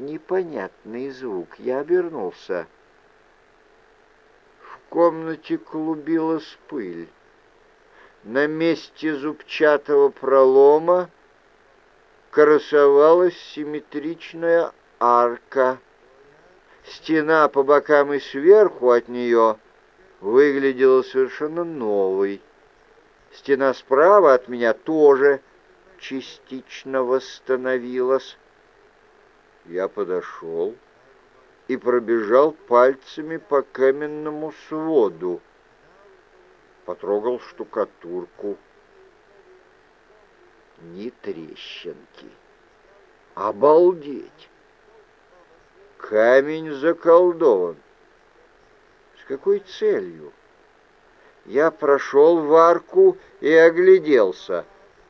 непонятный звук. Я обернулся. В комнате клубилась пыль. На месте зубчатого пролома красовалась симметричная арка. Стена по бокам и сверху от нее выглядела совершенно новой. Стена справа от меня тоже частично восстановилась. Я подошел и пробежал пальцами по каменному своду потрогал штукатурку. Ни трещинки. Обалдеть! Камень заколдован. С какой целью? Я прошел в арку и огляделся.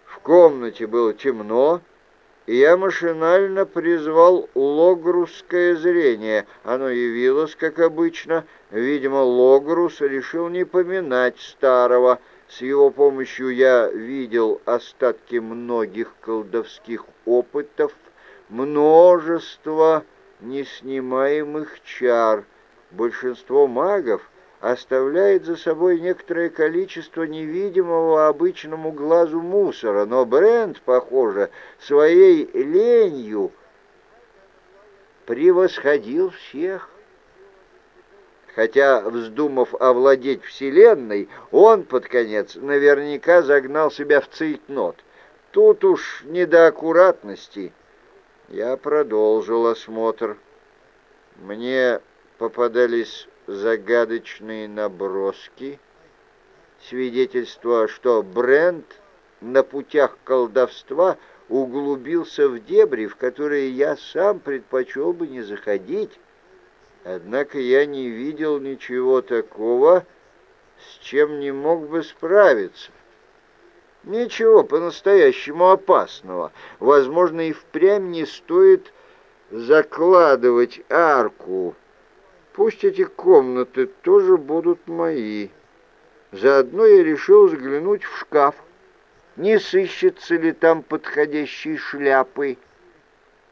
В комнате было темно, я машинально призвал логрусское зрение. Оно явилось, как обычно. Видимо, Логрус решил не поминать старого. С его помощью я видел остатки многих колдовских опытов, множество неснимаемых чар. Большинство магов оставляет за собой некоторое количество невидимого обычному глазу мусора, но Брент, похоже, своей ленью превосходил всех. Хотя, вздумав овладеть Вселенной, он, под конец, наверняка загнал себя в цейтнот. Тут уж не до аккуратности. Я продолжил осмотр. Мне попадались загадочные наброски, свидетельство, что Брент на путях колдовства углубился в дебри, в которые я сам предпочел бы не заходить. Однако я не видел ничего такого, с чем не мог бы справиться. Ничего по-настоящему опасного. Возможно, и впрямь не стоит закладывать арку Пусть эти комнаты тоже будут мои. Заодно я решил взглянуть в шкаф. Не сыщется ли там подходящей шляпы?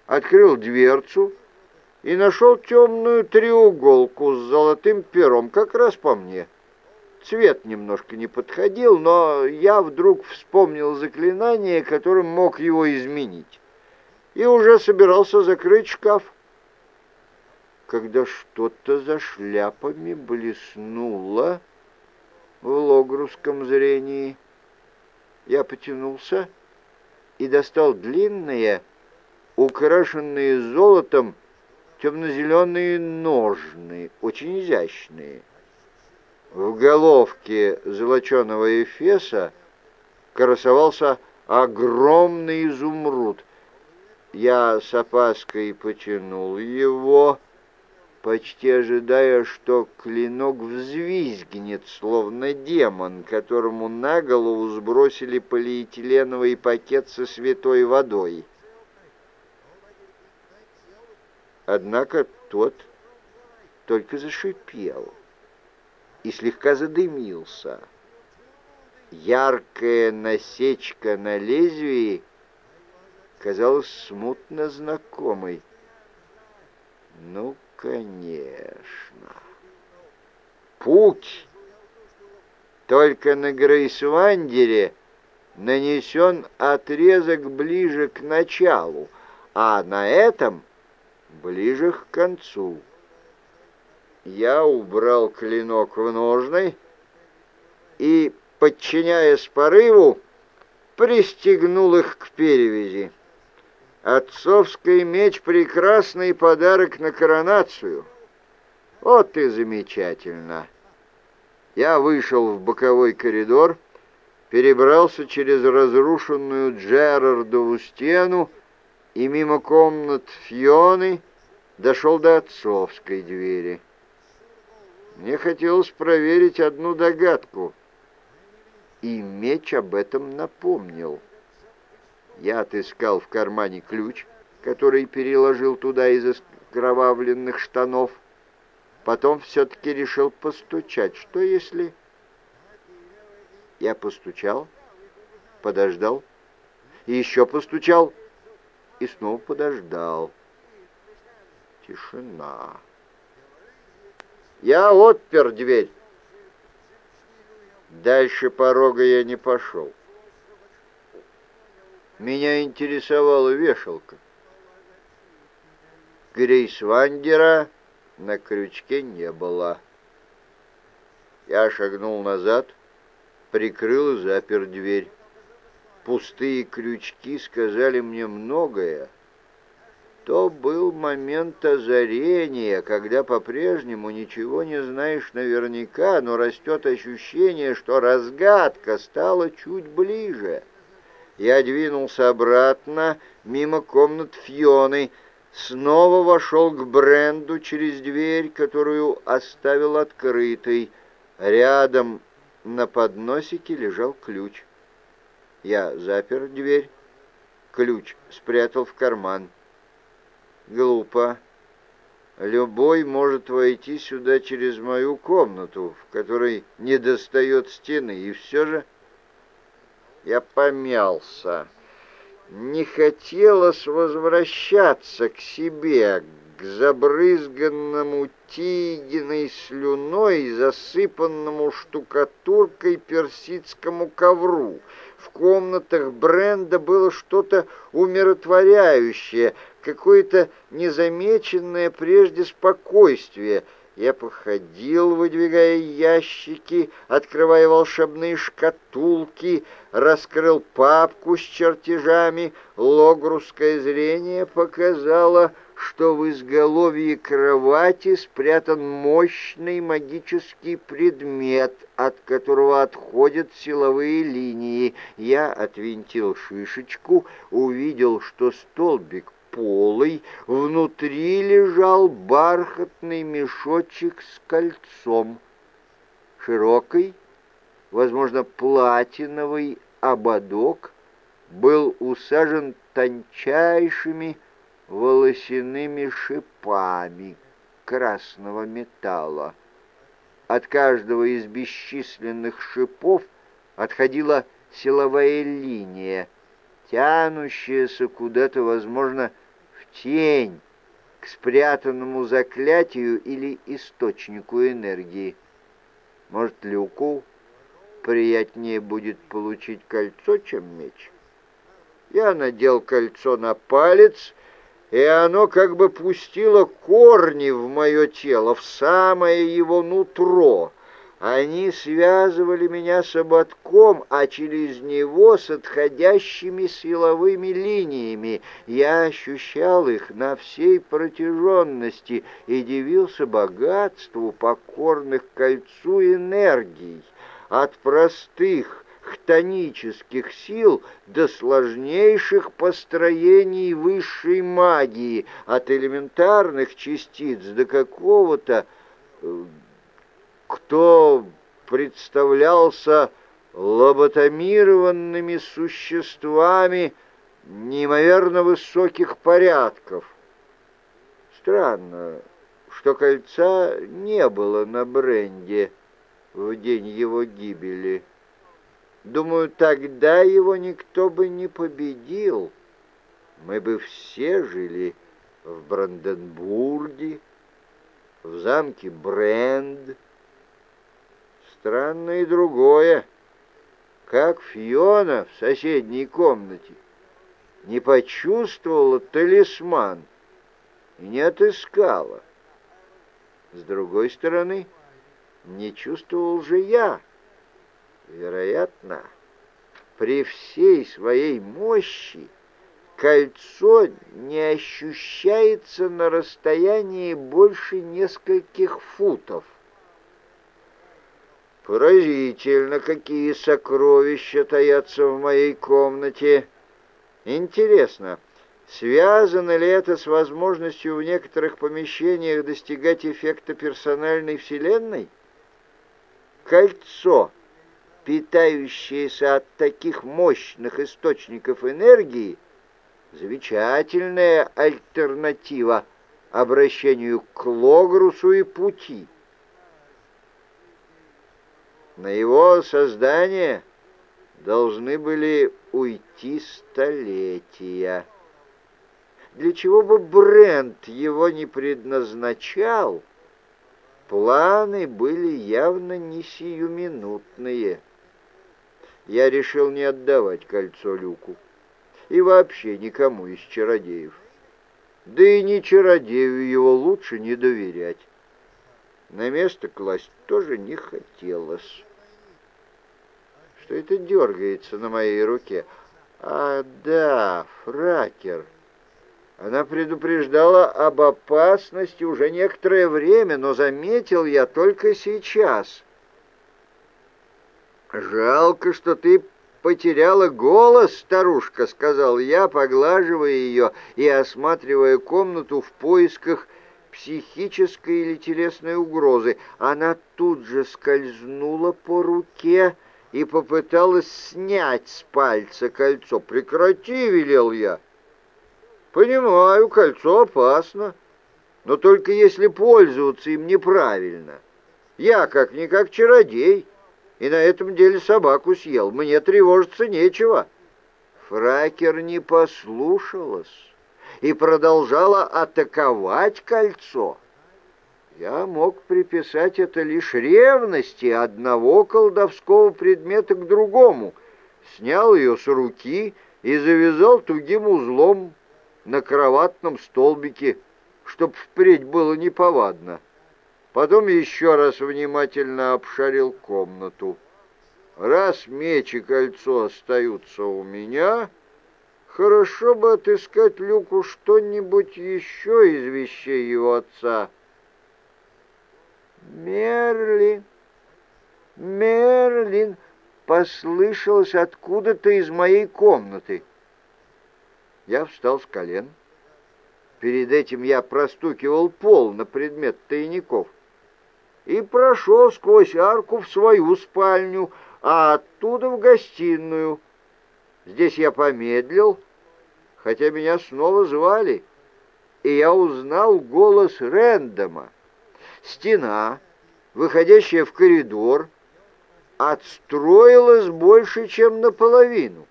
Открыл дверцу и нашел темную треуголку с золотым пером, как раз по мне. Цвет немножко не подходил, но я вдруг вспомнил заклинание, которым мог его изменить, и уже собирался закрыть шкаф когда что-то за шляпами блеснуло в логрусском зрении. Я потянулся и достал длинные, украшенные золотом, темно-зеленые ножны, очень изящные. В головке золоченого эфеса красовался огромный изумруд. Я с опаской потянул его, почти ожидая, что клинок взвизгнет, словно демон, которому на голову сбросили полиэтиленовый пакет со святой водой. Однако тот только зашипел и слегка задымился. Яркая насечка на лезвии казалась смутно знакомой. Ну, Конечно. Путь только на Грейсвандере нанесен отрезок ближе к началу, а на этом ближе к концу. Я убрал клинок в ножны и, подчиняясь порыву, пристегнул их к перевязи. Отцовский меч — прекрасный подарок на коронацию. Вот и замечательно. Я вышел в боковой коридор, перебрался через разрушенную Джерардову стену и мимо комнат Фионы дошел до отцовской двери. Мне хотелось проверить одну догадку, и меч об этом напомнил. Я отыскал в кармане ключ, который переложил туда из искровавленных штанов. Потом все-таки решил постучать. Что если... Я постучал, подождал, и еще постучал, и снова подождал. Тишина. Я отпер дверь. Дальше порога я не пошел. Меня интересовала вешалка. Грейс Вандера на крючке не было. Я шагнул назад, прикрыл и запер дверь. Пустые крючки сказали мне многое. То был момент озарения, когда по-прежнему ничего не знаешь наверняка, но растет ощущение, что разгадка стала чуть ближе. Я двинулся обратно, мимо комнат Фьоны, снова вошел к Бренду через дверь, которую оставил открытой. Рядом на подносике лежал ключ. Я запер дверь, ключ спрятал в карман. Глупо. Любой может войти сюда через мою комнату, в которой не достает стены, и все же я помялся. Не хотелось возвращаться к себе, к забрызганному тигиной слюной, засыпанному штукатуркой персидскому ковру. В комнатах Бренда было что-то умиротворяющее, какое-то незамеченное прежде спокойствие — я походил, выдвигая ящики, открывая волшебные шкатулки, раскрыл папку с чертежами. Логрусское зрение показало, что в изголовье кровати спрятан мощный магический предмет, от которого отходят силовые линии. Я отвинтил шишечку, увидел, что столбик полой, внутри лежал бархатный мешочек с кольцом. Широкий, возможно, платиновый ободок был усажен тончайшими волосяными шипами красного металла. От каждого из бесчисленных шипов отходила силовая линия, тянущаяся куда-то, возможно, тень, к спрятанному заклятию или источнику энергии. Может, Люку приятнее будет получить кольцо, чем меч? Я надел кольцо на палец, и оно как бы пустило корни в мое тело, в самое его нутро — они связывали меня с ободком, а через него с отходящими силовыми линиями. Я ощущал их на всей протяженности и дивился богатству покорных кольцу энергий. От простых хтонических сил до сложнейших построений высшей магии, от элементарных частиц до какого-то э, кто представлялся лоботомированными существами неимоверно высоких порядков. Странно, что кольца не было на бренде в день его гибели. Думаю, тогда его никто бы не победил. Мы бы все жили в Бранденбурге, в замке Бренд, Странно и другое. Как Фиона в соседней комнате не почувствовала талисман и не отыскала. С другой стороны, не чувствовал же я. Вероятно, при всей своей мощи кольцо не ощущается на расстоянии больше нескольких футов. Поразительно, какие сокровища таятся в моей комнате. Интересно, связано ли это с возможностью в некоторых помещениях достигать эффекта персональной вселенной? Кольцо, питающееся от таких мощных источников энергии, замечательная альтернатива обращению к Логрусу и пути. На его создание должны были уйти столетия. для чего бы Брент его не предназначал, планы были явно не сиюминутные. Я решил не отдавать кольцо Люку и вообще никому из чародеев. Да и не чародею его лучше не доверять. На место класть тоже не хотелось. Что это дергается на моей руке? А, да, фракер. Она предупреждала об опасности уже некоторое время, но заметил я только сейчас. «Жалко, что ты потеряла голос, старушка», — сказал я, поглаживая ее и осматривая комнату в поисках психической или телесной угрозы. Она тут же скользнула по руке и попыталась снять с пальца кольцо. «Прекрати!» — велел я. «Понимаю, кольцо опасно, но только если пользоваться им неправильно. Я как-никак чародей» и на этом деле собаку съел. Мне тревожиться нечего». Фракер не послушалась и продолжала атаковать кольцо. Я мог приписать это лишь ревности одного колдовского предмета к другому, снял ее с руки и завязал тугим узлом на кроватном столбике, чтоб впредь было неповадно. Потом еще раз внимательно обшарил комнату. Раз меч и кольцо остаются у меня, хорошо бы отыскать Люку что-нибудь еще из вещей его отца. Мерлин, Мерлин, послышалось откуда-то из моей комнаты. Я встал с колен. Перед этим я простукивал пол на предмет тайников и прошел сквозь арку в свою спальню, а оттуда в гостиную. Здесь я помедлил, хотя меня снова звали, и я узнал голос Рэндома. Стена, выходящая в коридор, отстроилась больше, чем наполовину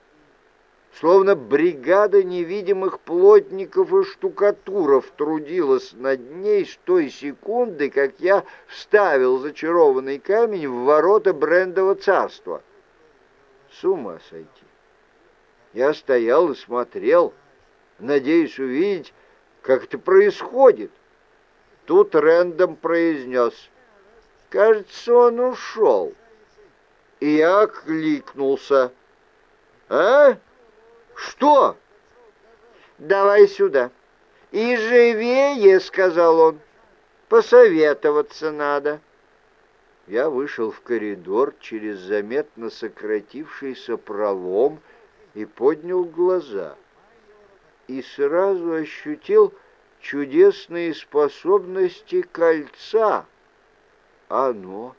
словно бригада невидимых плотников и штукатуров трудилась над ней с той секунды, как я вставил зачарованный камень в ворота брендового царства. С ума сойти! Я стоял и смотрел, надеясь увидеть, как это происходит. Тут Рэндом произнес, «Кажется, он ушел». И я окликнулся, «А?» «Что?» «Давай сюда». «И живее», — сказал он. «Посоветоваться надо». Я вышел в коридор через заметно сократившийся пролом и поднял глаза. И сразу ощутил чудесные способности кольца. Оно,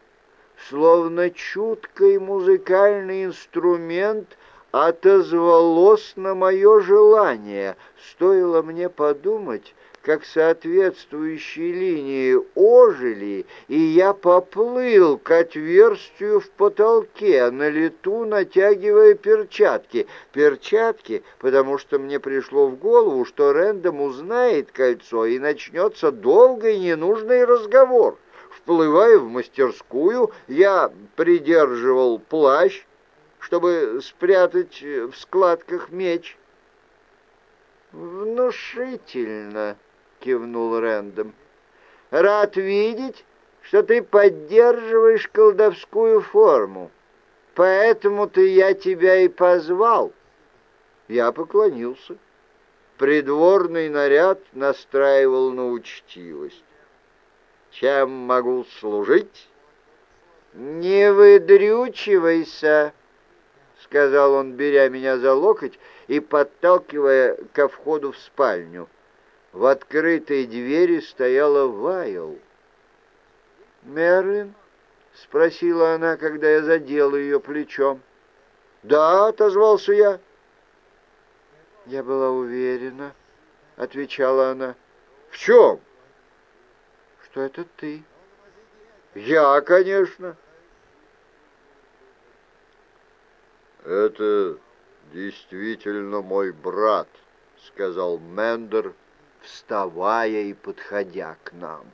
словно чуткий музыкальный инструмент, отозвалось на мое желание. Стоило мне подумать, как соответствующие линии ожили, и я поплыл к отверстию в потолке, на лету натягивая перчатки. Перчатки, потому что мне пришло в голову, что Рэндом узнает кольцо, и начнется долгий ненужный разговор. Вплывая в мастерскую, я придерживал плащ, чтобы спрятать в складках меч. «Внушительно», — кивнул Рэндом. «Рад видеть, что ты поддерживаешь колдовскую форму. Поэтому-то я тебя и позвал». Я поклонился. Придворный наряд настраивал на учтивость. «Чем могу служить?» «Не выдрючивайся», — сказал он, беря меня за локоть и подталкивая ко входу в спальню. В открытой двери стояла Вайл. «Мерлин?» — спросила она, когда я задел ее плечом. «Да», — отозвался я. «Я была уверена», — отвечала она. «В чем?» «Что это ты?» «Я, конечно». «Это действительно мой брат», — сказал Мендер, вставая и подходя к нам.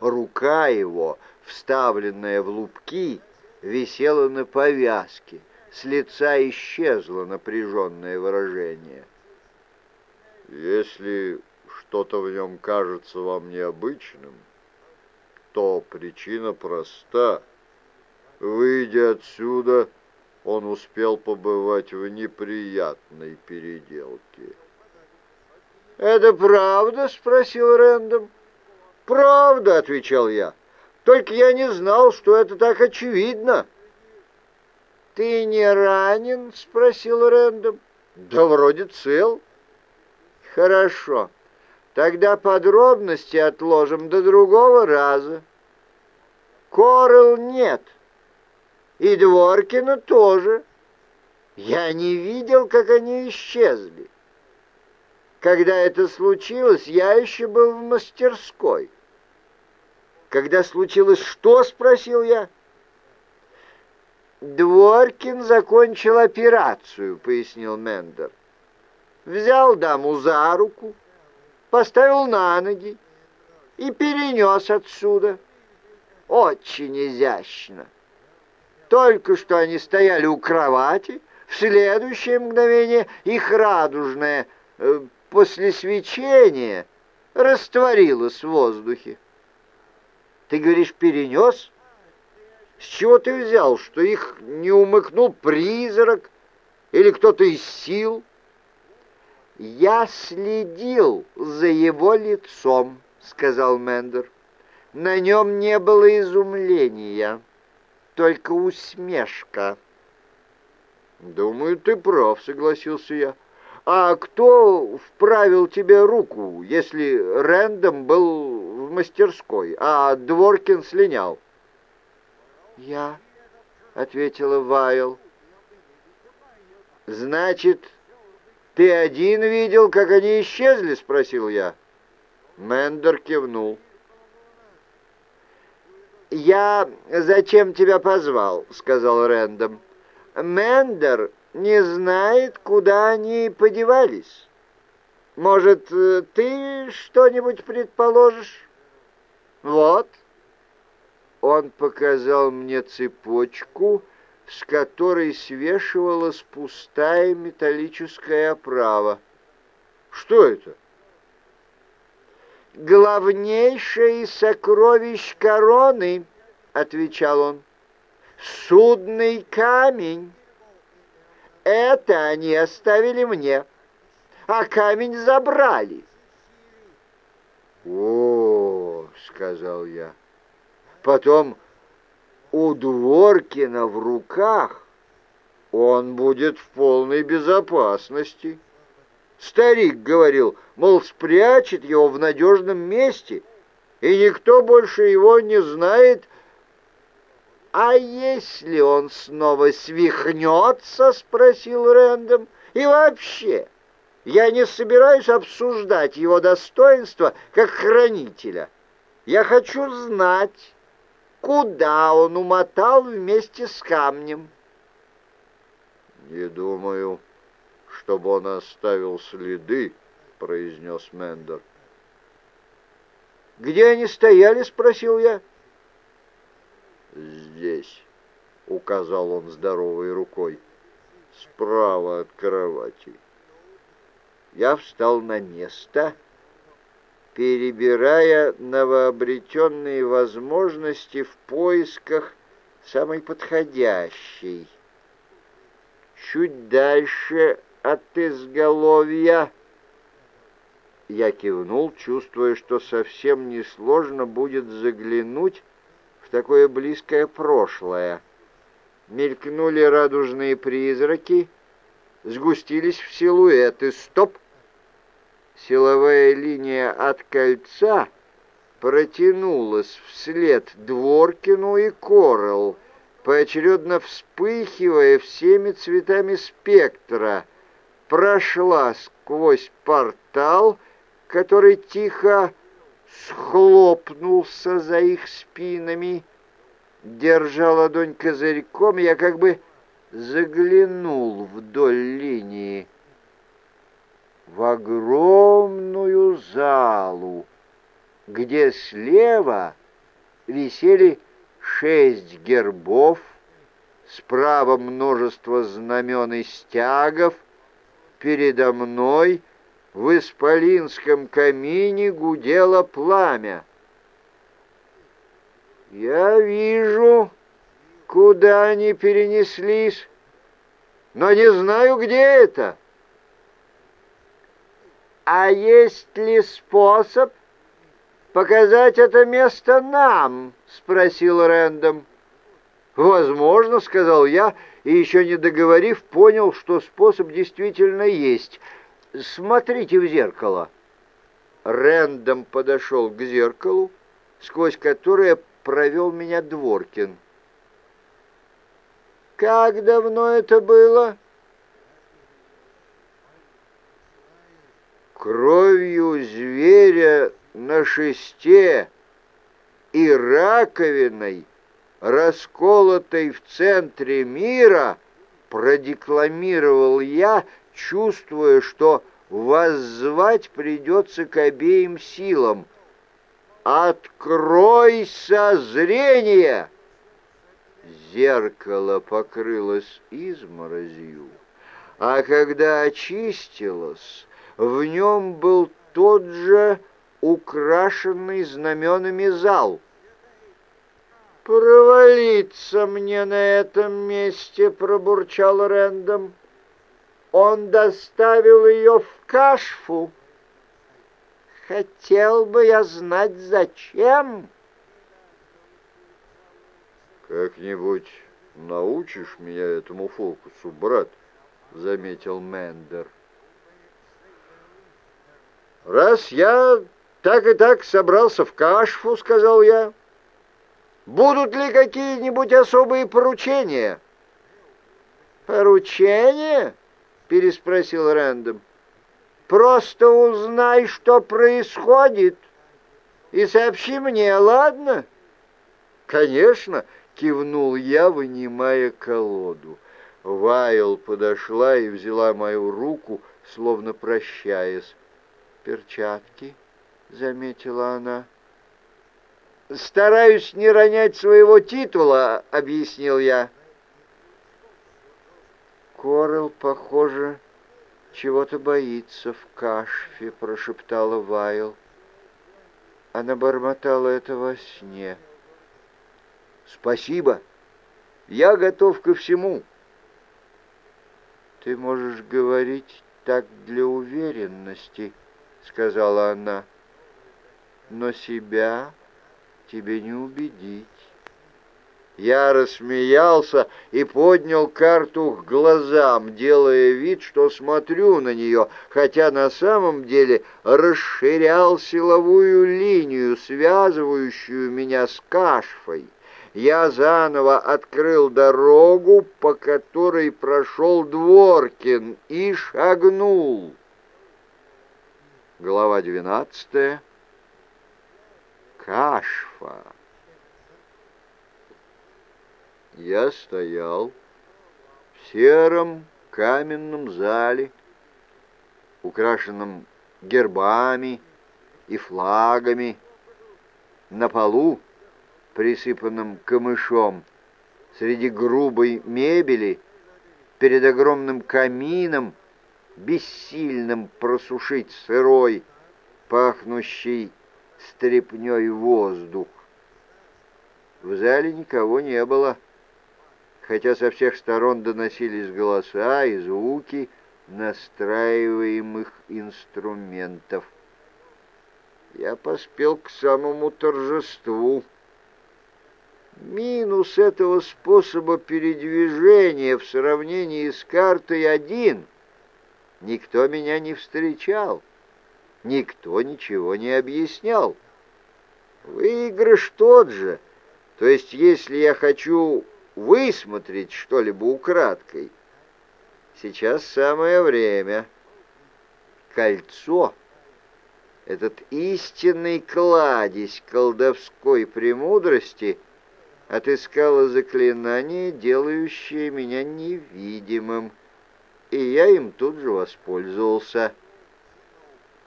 Рука его, вставленная в лупки, висела на повязке, с лица исчезло напряженное выражение. «Если что-то в нем кажется вам необычным, то причина проста. Выйдя отсюда, он успел побывать в неприятной переделке». «Это правда?» — спросил Рэндом. «Правда», — отвечал я. «Только я не знал, что это так очевидно». «Ты не ранен?» — спросил Рэндом. «Да вроде цел». «Хорошо. Тогда подробности отложим до другого раза». «Корел нет. И Дворкина тоже. Я не видел, как они исчезли. Когда это случилось, я еще был в мастерской». «Когда случилось что?» — спросил я. «Дворкин закончил операцию», — пояснил Мендер. «Взял даму за руку, поставил на ноги и перенес отсюда. Очень изящно. Только что они стояли у кровати, в следующее мгновение их радужное э, после свечения растворилось в воздухе. Ты говоришь, перенес?» С чего ты взял, что их не умыкнул призрак или кто-то из сил? Я следил за его лицом, сказал Мендер. На нем не было изумления, только усмешка. «Думаю, ты прав», — согласился я. «А кто вправил тебе руку, если Рэндом был в мастерской, а Дворкин слинял?» «Я», — ответила Вайл. «Значит, ты один видел, как они исчезли?» — спросил я. Мендер кивнул. «Я зачем тебя позвал?» — сказал Рэндом. «Мендер не знает, куда они подевались. Может, ты что-нибудь предположишь?» «Вот, он показал мне цепочку, с которой свешивалась пустая металлическая оправа. Что это? «Главнейшее из сокровищ короны», — отвечал он, — «судный камень. Это они оставили мне, а камень забрали». «О, — сказал я, — Потом у Дворкина в руках он будет в полной безопасности. Старик говорил, мол, спрячет его в надежном месте, и никто больше его не знает. «А если он снова свихнется?» — спросил Рэндом. «И вообще, я не собираюсь обсуждать его достоинство как хранителя. Я хочу знать, куда он умотал вместе с камнем. «Не думаю, чтобы он оставил следы», — произнес Мендер. «Где они стояли?» — спросил я. «Здесь», — указал он здоровой рукой, — «справа от кровати». Я встал на место перебирая новообретенные возможности в поисках самой подходящей. Чуть дальше от изголовья я кивнул, чувствуя, что совсем несложно будет заглянуть такое близкое прошлое. Мелькнули радужные призраки, сгустились в силуэты. Стоп! Силовая линия от кольца протянулась вслед Дворкину и Корел, поочередно вспыхивая всеми цветами спектра, прошла сквозь портал, который тихо схлопнулся за их спинами. Держа ладонь козырьком, я как бы заглянул вдоль линии. в огромную залу, где слева висели шесть гербов, справа множество знамен и стягов, передо мной в исполинском камине гудело пламя. Я вижу, куда они перенеслись, но не знаю, где это. А есть ли способ показать это место нам?» — спросил Рэндом. «Возможно», — сказал я, и еще не договорив, понял, что способ действительно есть. «Смотрите в зеркало». Рэндом подошел к зеркалу, сквозь которое провел меня Дворкин. «Как давно это было?» Кровью зверя на шесте и раковиной, расколотой в центре мира, продекламировал я, чувствуя, что воззвать придется к обеим силам. «Откройся зрение!» Зеркало покрылось изморозью, а когда очистилось, в нем был тот же украшенный знаменами зал. «Провалиться мне на этом месте!» — пробурчал Рэндом. «Он доставил ее в кашфу. Хотел бы я знать, зачем?» «Как-нибудь научишь меня этому фокусу, брат?» — заметил Мендер. «Раз я так и так собрался в кашфу», — сказал я, — «будут ли какие-нибудь особые поручения?» «Поручения?» — переспросил Рэндом. «Просто узнай, что происходит, и сообщи мне, ладно?» «Конечно», — кивнул я, вынимая колоду. Вайл подошла и взяла мою руку, словно прощаясь перчатки», — заметила она. «Стараюсь не ронять своего титула», — объяснил я. Корел, похоже, чего-то боится в кашфе, прошептала Вайл. Она бормотала это во сне. «Спасибо. Я готов ко всему». «Ты можешь говорить так для уверенности», — сказала она, — «но себя тебе не убедить». Я рассмеялся и поднял карту к глазам, делая вид, что смотрю на нее, хотя на самом деле расширял силовую линию, связывающую меня с кашфой. Я заново открыл дорогу, по которой прошел Дворкин, и шагнул. Глава 12. Кашфа. Я стоял в сером каменном зале, украшенном гербами и флагами, на полу, присыпанном камышом, среди грубой мебели, перед огромным камином, бессильным просушить сырой, пахнущий стрепней воздух. В зале никого не было, хотя со всех сторон доносились голоса и звуки настраиваемых инструментов. Я поспел к самому торжеству. Минус этого способа передвижения в сравнении с картой один — Никто меня не встречал, никто ничего не объяснял. Выигрыш тот же, то есть если я хочу высмотреть что-либо украдкой, сейчас самое время. Кольцо — этот истинный кладезь колдовской премудрости — отыскало заклинание, делающее меня невидимым и я им тут же воспользовался.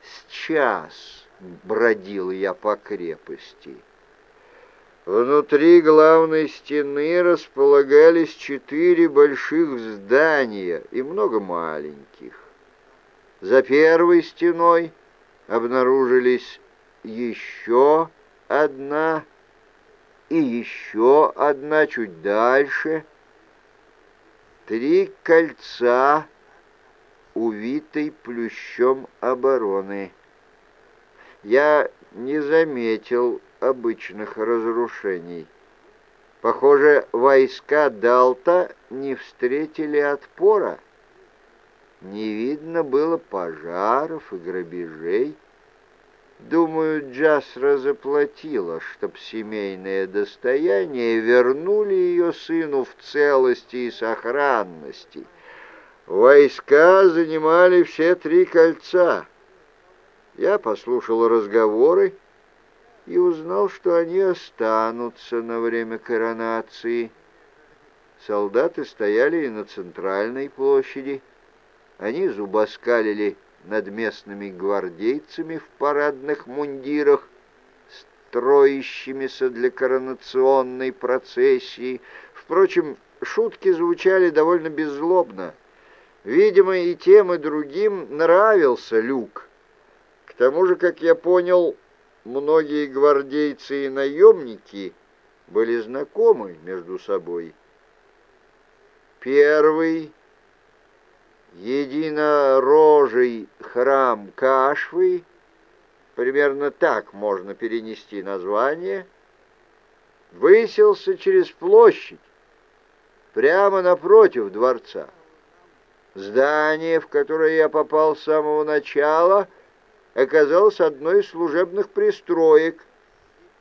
С час бродил я по крепости. Внутри главной стены располагались четыре больших здания и много маленьких. За первой стеной обнаружились еще одна и еще одна чуть дальше. Три кольца, увитой плющом обороны. Я не заметил обычных разрушений. Похоже, войска Далта не встретили отпора. Не видно было пожаров и грабежей. Думаю, Джасра заплатила, чтоб семейное достояние вернули ее сыну в целости и сохранности. Войска занимали все три кольца. Я послушал разговоры и узнал, что они останутся на время коронации. Солдаты стояли и на центральной площади. Они зубоскалили над местными гвардейцами в парадных мундирах, строящимися для коронационной процессии. Впрочем, шутки звучали довольно беззлобно. Видимо, и тем, и другим нравился Люк. К тому же, как я понял, многие гвардейцы и наемники были знакомы между собой. Первый единорожий храм Кашвы, примерно так можно перенести название, выселся через площадь, прямо напротив дворца. Здание, в которое я попал с самого начала — оказалась одной из служебных пристроек,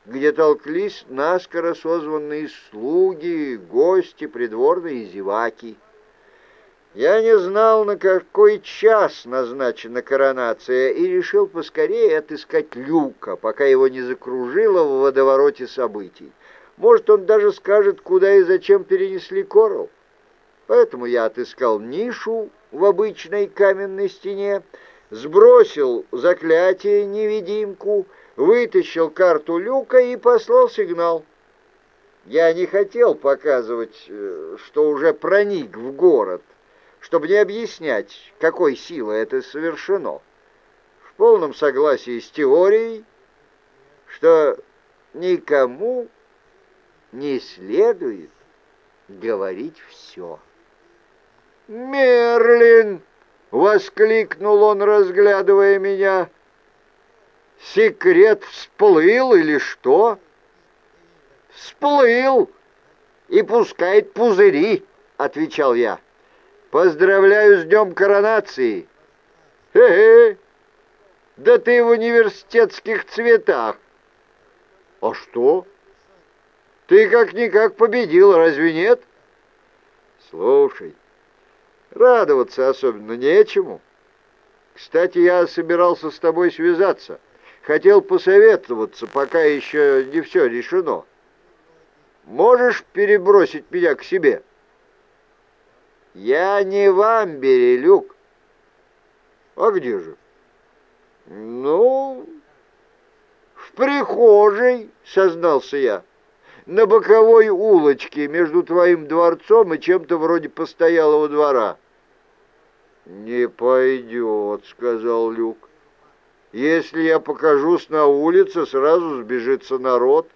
где толклись наскоро созванные слуги, гости, придворные зеваки. Я не знал, на какой час назначена коронация, и решил поскорее отыскать Люка, пока его не закружило в водовороте событий. Может, он даже скажет, куда и зачем перенесли Корал. Поэтому я отыскал нишу в обычной каменной стене, сбросил заклятие-невидимку, вытащил карту люка и послал сигнал. Я не хотел показывать, э, что уже проник в город, чтобы не объяснять, какой силой это совершено. В полном согласии с теорией, что никому не следует говорить все. «Мерлин!» — воскликнул он, разглядывая меня. «Секрет всплыл или что?» «Всплыл и пускает пузыри», — отвечал я. «Поздравляю с днем коронации!» «Хе-хе! Да ты в университетских цветах!» «А что? Ты как-никак победил, разве нет?» «Слушай, Радоваться особенно нечему. Кстати, я собирался с тобой связаться. Хотел посоветоваться, пока еще не все решено. Можешь перебросить меня к себе? Я не в Амбере, Люк. А где же? Ну, в прихожей, сознался я на боковой улочке между твоим дворцом и чем-то вроде постоялого двора. «Не пойдет», — сказал Люк. «Если я покажусь на улице, сразу сбежится народ.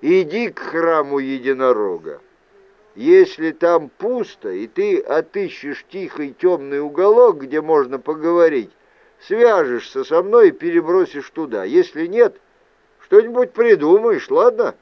Иди к храму единорога. Если там пусто, и ты отыщешь тихий темный уголок, где можно поговорить, свяжешься со мной и перебросишь туда. Если нет, что-нибудь придумаешь, ладно?»